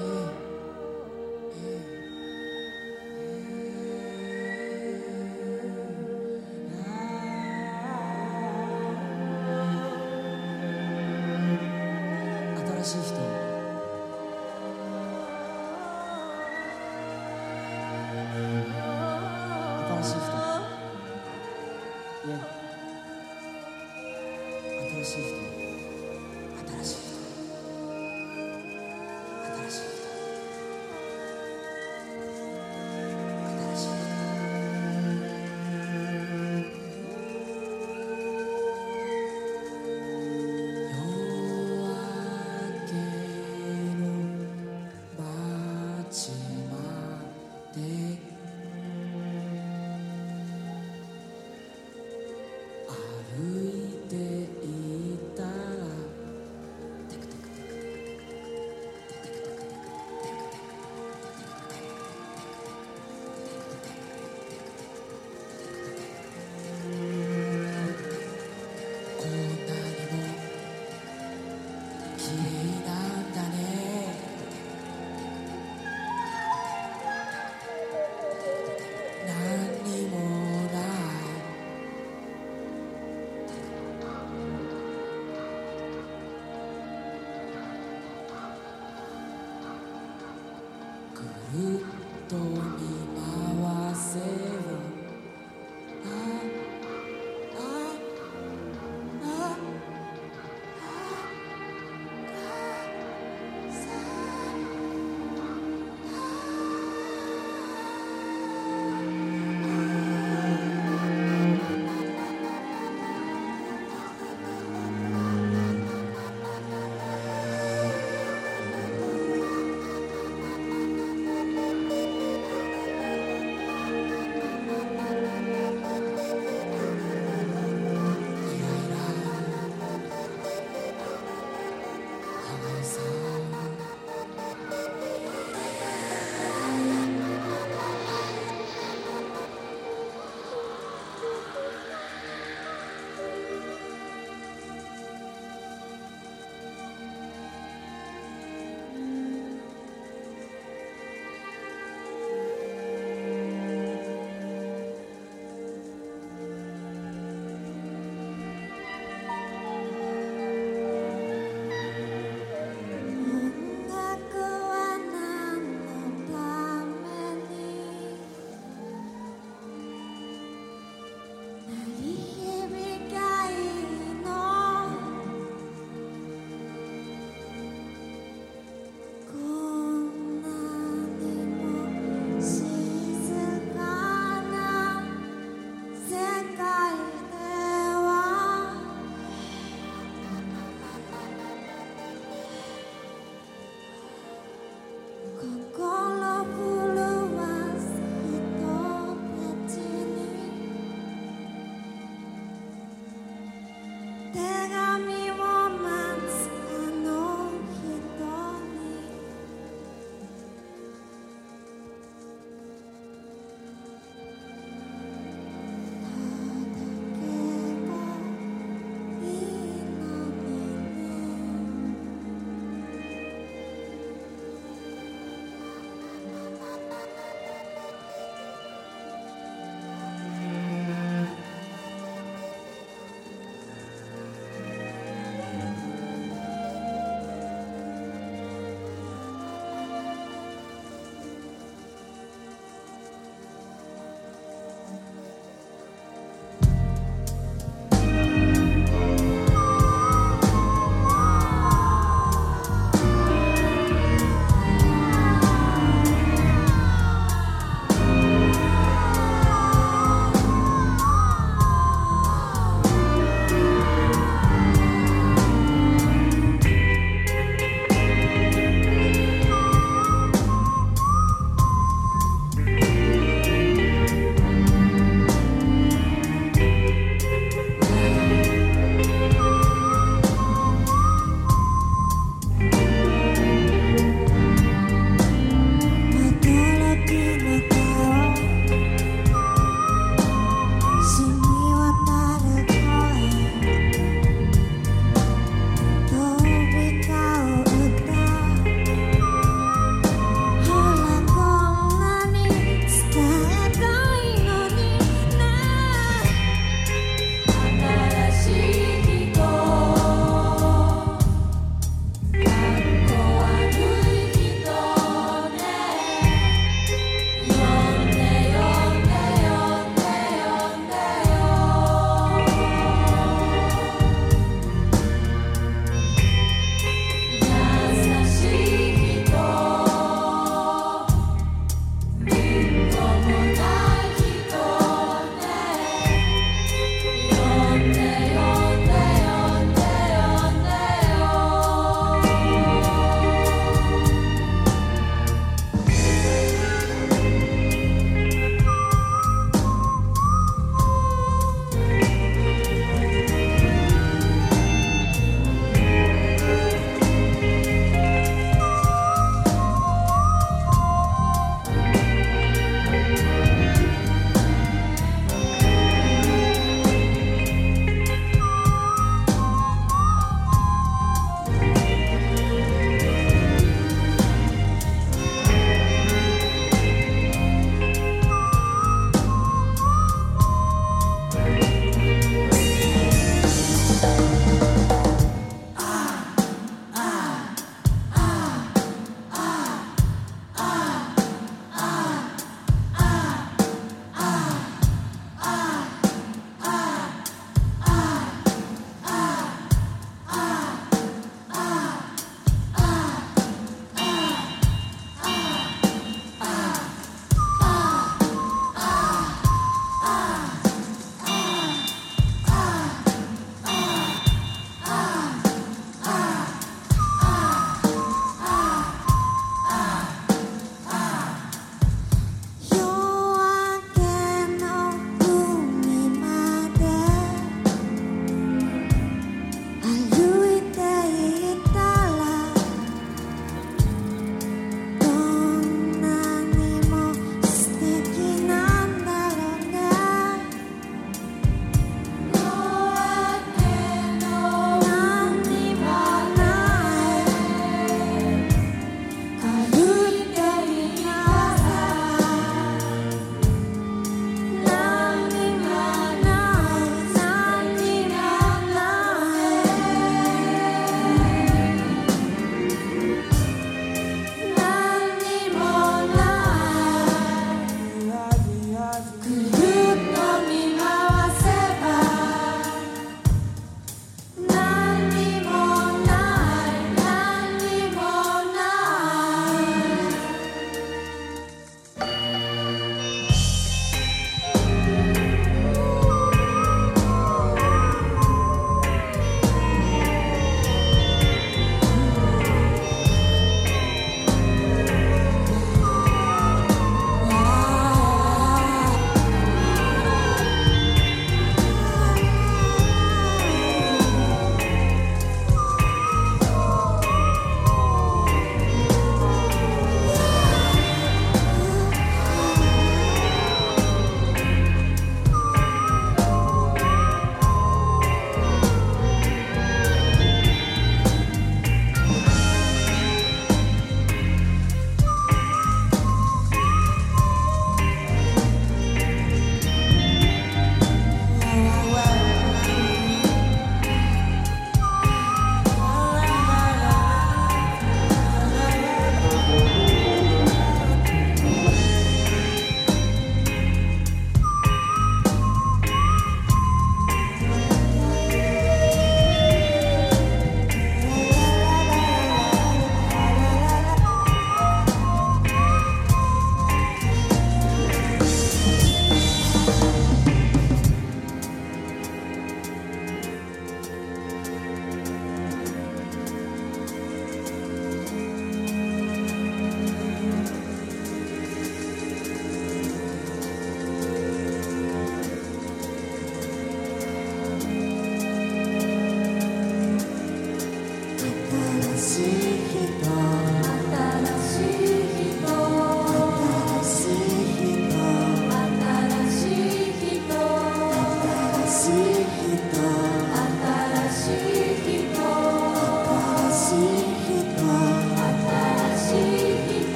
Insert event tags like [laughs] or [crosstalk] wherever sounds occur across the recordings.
Mm.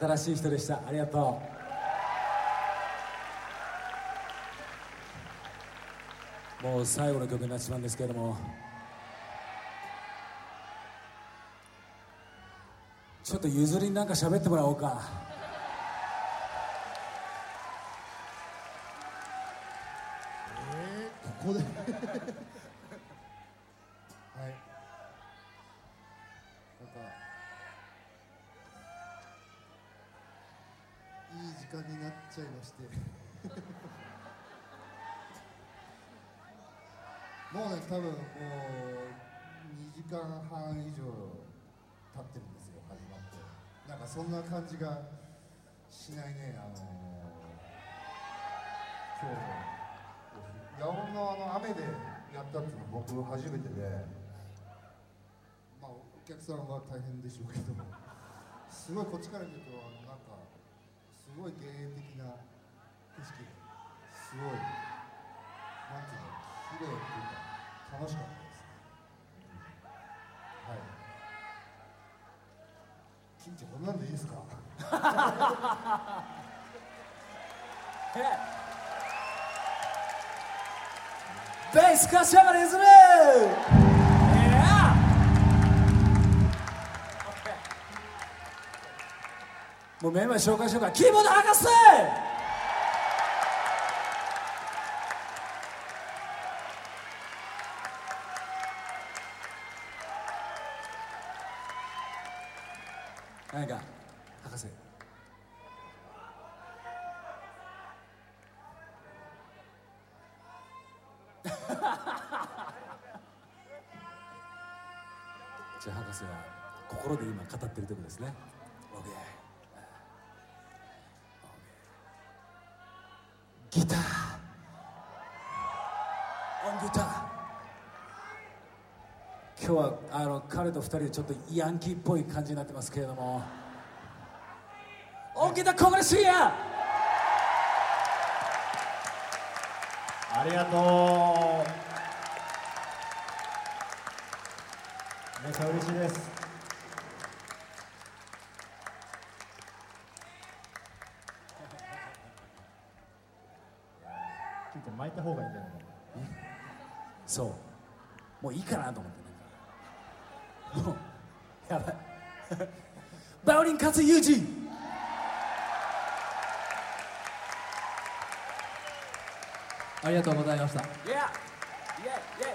新しい人でした。ありがとう。もう最後の曲になってしまうんですけれども。ちょっとゆずりになんか喋ってもらおうか。えー、ここではいなんかいい時間ちゃいまして。[laughs] もうね多分もう2時間半以上経ってるんですよ始まって。なんかそんな感じがしないねあの今日も野音のあの雨でやったっていうのは僕初めてで。まあお客さんは大変でしょうけどすごいこっちから見るとあのなんかすごい芸的な景色。ですごいなんていうの綺麗っていうか楽しかったです、はい。金ちゃんこんなんでいいですか？[laughs] [laughs] ベース柏リズムもうメンバー紹介しようか。キーボード博士何か博士 [laughs] じゃあ博士は心で今語ってるところですね。OK 今日はあの彼と二人でちょっとヤンキーっぽい感じになってますけれども。オンギターコブラシアありがとう。めちゃ嬉しいです。[laughs] 巻いた方がいいんじゃないそう。もういいかなと思ってもうやばいバイオリン勝ユージありがとうございました。Yeah! Yeah! Yeah!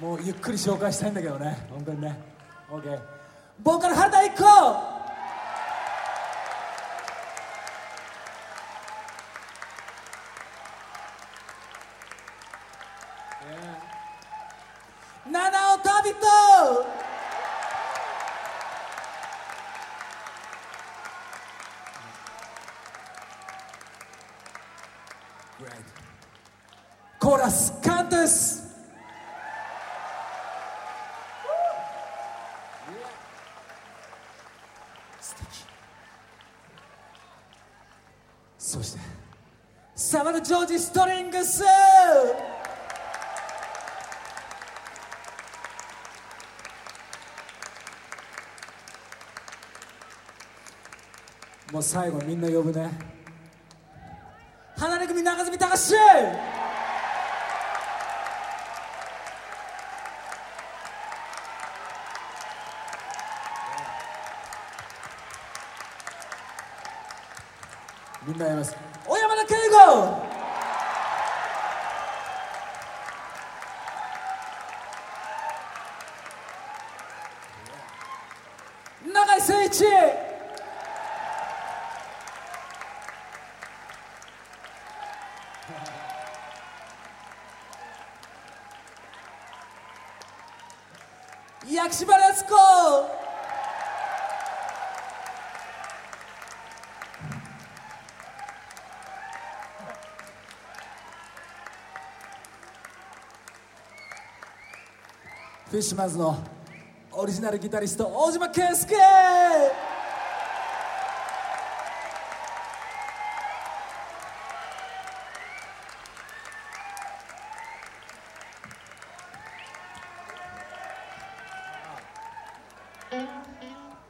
Yeah! もうゆっくり紹介したいんだけどね本当にね OK ボーカル原田一子コーラスカントス素敵そしてサマルジョージストリングス。もう最後みんな呼ぶね。みんなやります。小山田圭吾。フィッシュマンズのオリジナルギタリスト大島健介。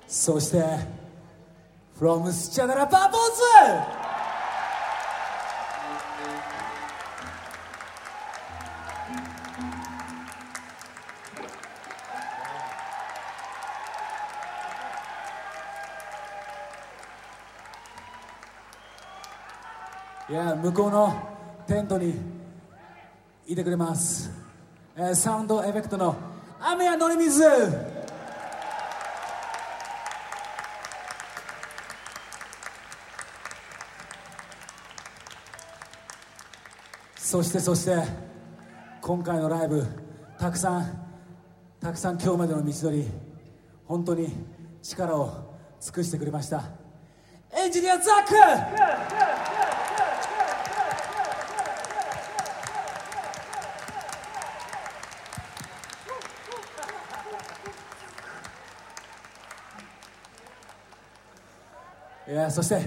そして from スチャダラパーポーズいや向こうのテントにいてくれます、えーサウンドエフェクトの雨やのり水。そしてそして今回のライブたくさんたくさん今日までの道のり本当に力を尽くしてくれました。エンジニアザック。いやそして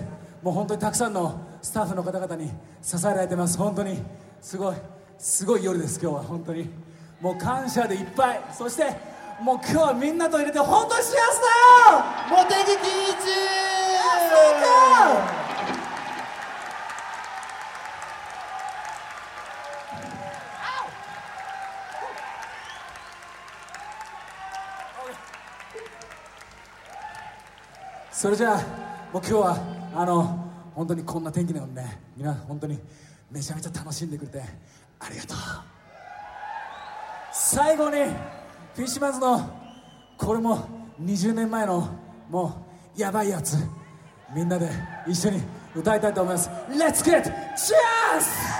もう本当にたくさんのスタッフの方々に支えられてます。本当にすごいすごい夜です今日は。本当に。もう感謝でいっぱい。そしてもう今日はみんなと入れて本当に幸せだよ！それじゃあもう今日はあの本当にこんな天気なのでねみんな本当にめちゃめちゃ楽しんでくれてありがとう最後にフィッシュマンズのこれも20年前のもうやばいやつみんなで一緒に歌いたいと思います Let's get chance!